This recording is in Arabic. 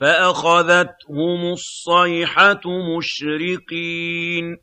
فَأَخَذَتْهُمُ الصَّيْحَةُ مُشْرِقِينَ.